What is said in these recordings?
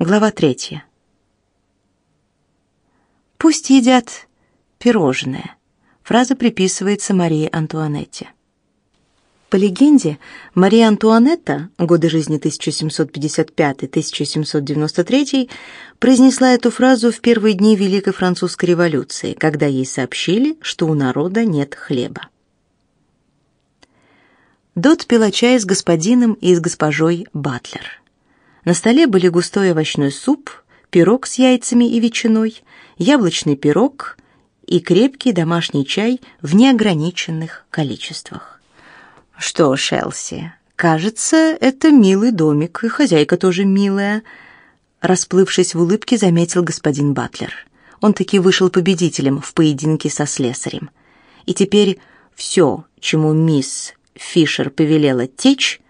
Глава третья. Пусть едят пирожное. Фраза приписывается Марии Антуанетте. По легенде, Мария Антуанетта, годы жизни 1755-1793, произнесла эту фразу в первые дни Великой Французской революции, когда ей сообщили, что у народа нет хлеба. Дот пила чай с господином и с госпожой Батлер. На столе были густой овощной суп, пирог с яйцами и ветчиной, яблочный пирог и крепкий домашний чай в неограниченных количествах. Что, Шелси, кажется, это милый домик, и хозяйка тоже милая, расплывшись в улыбке, заметил господин Батлер. Он таки вышел победителем в поединке со слесарем. И теперь все, чему мисс Фишер повелела течь,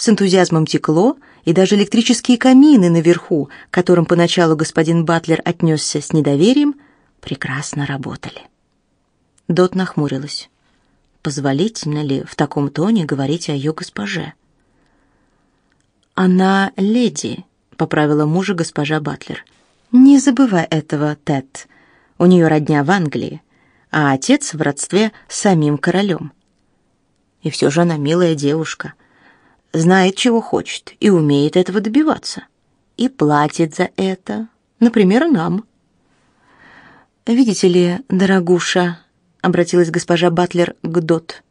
с энтузиазмом текло, и даже электрические камины наверху, к которым поначалу господин Батлер отнесся с недоверием, прекрасно работали. Дот нахмурилась. Позволительно ли в таком тоне говорить о ее госпоже? «Она леди», — поправила мужа госпожа Батлер. «Не забывай этого, Тед. У нее родня в Англии, а отец в родстве с самим королем. И все же она милая девушка, знает, чего хочет, и умеет этого добиваться. И платит за это, например, нам. «Видите ли, дорогуша», — обратилась госпожа Батлер к Дот,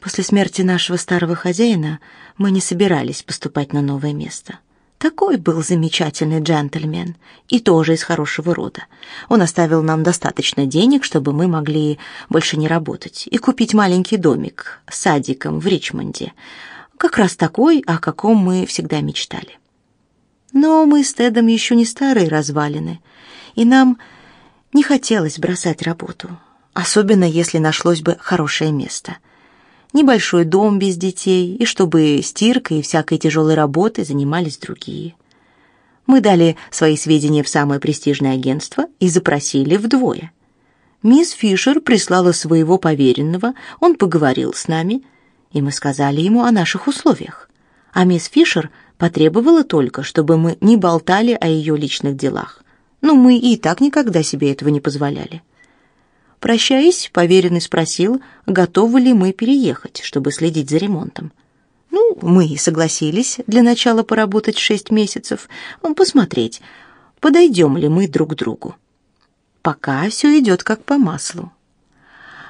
«после смерти нашего старого хозяина мы не собирались поступать на новое место». Такой был замечательный джентльмен, и тоже из хорошего рода. Он оставил нам достаточно денег, чтобы мы могли больше не работать, и купить маленький домик с садиком в Ричмонде, как раз такой, о каком мы всегда мечтали. Но мы с Тедом еще не старые развалины, и нам не хотелось бросать работу, особенно если нашлось бы хорошее место — небольшой дом без детей, и чтобы стиркой и всякой тяжелой работой занимались другие. Мы дали свои сведения в самое престижное агентство и запросили вдвое. Мисс Фишер прислала своего поверенного, он поговорил с нами, и мы сказали ему о наших условиях. А мисс Фишер потребовала только, чтобы мы не болтали о ее личных делах. Но мы и так никогда себе этого не позволяли. Прощаясь, поверенный спросил, готовы ли мы переехать, чтобы следить за ремонтом. Ну, мы и согласились для начала поработать шесть месяцев, посмотреть, подойдем ли мы друг другу. Пока все идет как по маслу.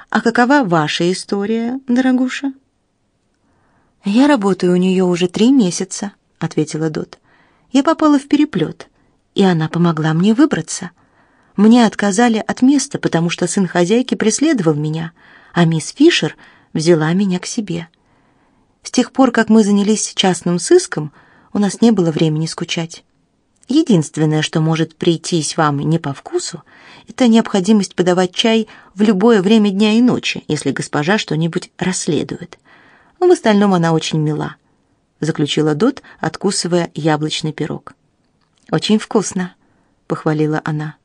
А какова ваша история, дорогуша? Я работаю у нее уже три месяца, ответила Дот. Я попала в переплет, и она помогла мне выбраться. Мне отказали от места, потому что сын хозяйки преследовал меня, а мисс Фишер взяла меня к себе. С тех пор, как мы занялись частным сыском, у нас не было времени скучать. Единственное, что может прийтись вам не по вкусу, это необходимость подавать чай в любое время дня и ночи, если госпожа что-нибудь расследует. В остальном она очень мила, заключила Дот, откусывая яблочный пирог. Очень вкусно, похвалила она.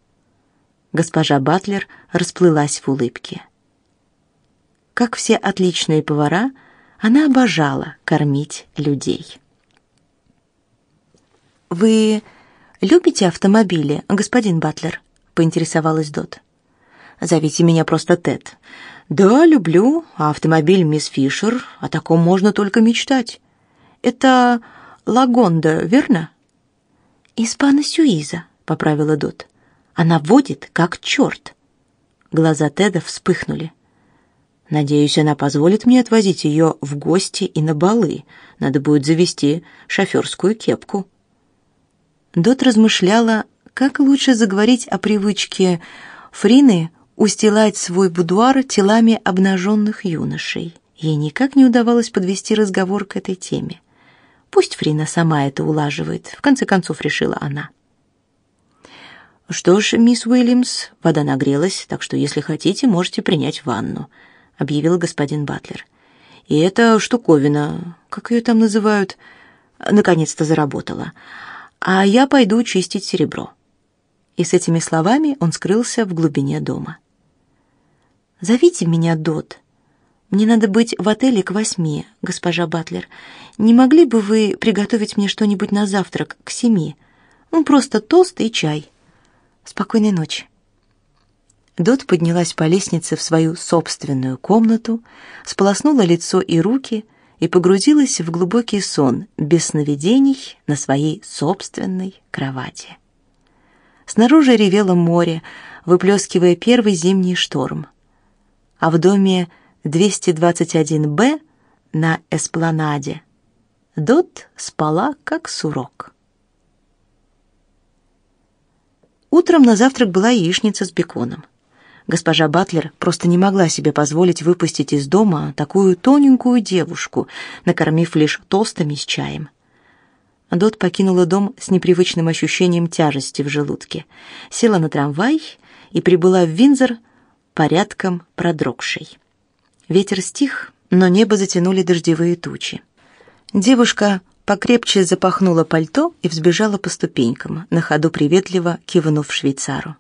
Госпожа Батлер расплылась в улыбке. Как все отличные повара, она обожала кормить людей. Вы любите автомобили, господин Батлер? поинтересовалась Дот. Зовите меня просто Тед. Да, люблю, а автомобиль мисс Фишер, о таком можно только мечтать. Это Лагонда, верно? Испана Сюиза, поправила Дот. Она водит как черт. Глаза Теда вспыхнули. Надеюсь, она позволит мне отвозить ее в гости и на балы. Надо будет завести шоферскую кепку. Дот размышляла, как лучше заговорить о привычке Фрины устилать свой будуар телами обнаженных юношей. Ей никак не удавалось подвести разговор к этой теме. Пусть Фрина сама это улаживает, в конце концов решила она. Что ж, мисс Уильямс, вода нагрелась, так что если хотите, можете принять ванну, объявил господин Батлер. И эта штуковина, как ее там называют, наконец-то заработала. А я пойду чистить серебро. И с этими словами он скрылся в глубине дома. Зовите меня Дот. Мне надо быть в отеле к восьми, госпожа Батлер. Не могли бы вы приготовить мне что-нибудь на завтрак к семи? Ну, просто тост и чай. Спокойной ночи. Дот поднялась по лестнице в свою собственную комнату, сполоснула лицо и руки и погрузилась в глубокий сон без сновидений на своей собственной кровати. Снаружи ревело море, выплескивая первый зимний шторм. А в доме 221-Б на эспланаде Дот спала как сурок. Утром на завтрак была яичница с беконом. Госпожа Батлер просто не могла себе позволить выпустить из дома такую тоненькую девушку, накормив лишь тостами с чаем. Дот покинула дом с непривычным ощущением тяжести в желудке, села на трамвай и прибыла в Винзор порядком продрогшей. Ветер стих, но небо затянули дождевые тучи. Девушка покрепче запахнула пальто и взбежала по ступенькам, на ходу приветливо кивнув швейцару.